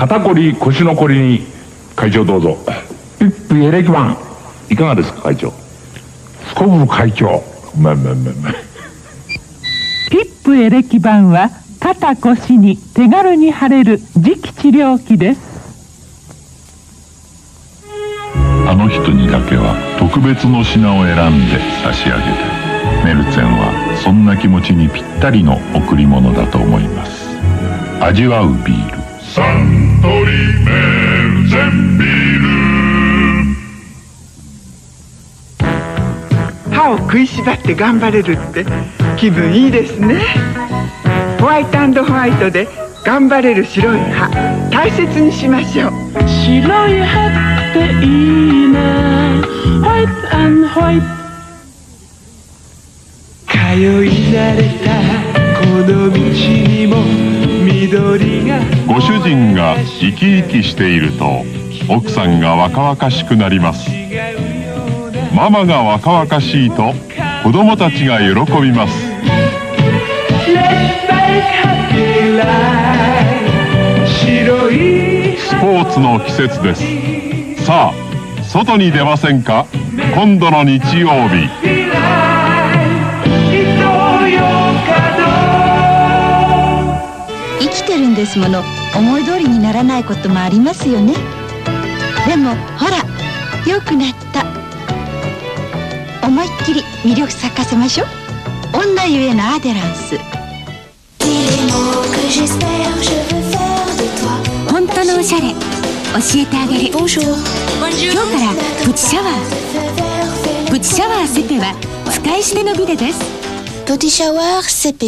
肩こり腰のこりに会長どうぞ。ピップエレキバン。いかがですか会長？スコブ会長。まあまあまあまあ。ピップエレキ板は肩腰に手軽に貼れる磁気治療器です。あの人にだけは特別の品を選んで差し上げたいメルツェンはそんな気持ちにぴったりの贈り物だと思います。味わうビール歯を食いしばって頑張れるって気分いいですね。ホワイトホワイトで頑張れる白い歯大切にしましょう。白い歯っていいな。ホワイトホワイト通い慣れたご主人が生き生きしていると奥さんが若々しくなります。ママが若々しいと子供たちが喜びます。スポーツの季節です。さあ外に出ませんか？今度の日曜日。生きてるんですもの。思い通りにならないこともありますよね。でもほら良くなった。思いっきり魅力咲かせましょう。女ゆえのアデランス。本当のおしゃれ。教えてあげる。今日からプチシャワー。プチシャワーセペは使い捨てのビデです。プティシャワーセペ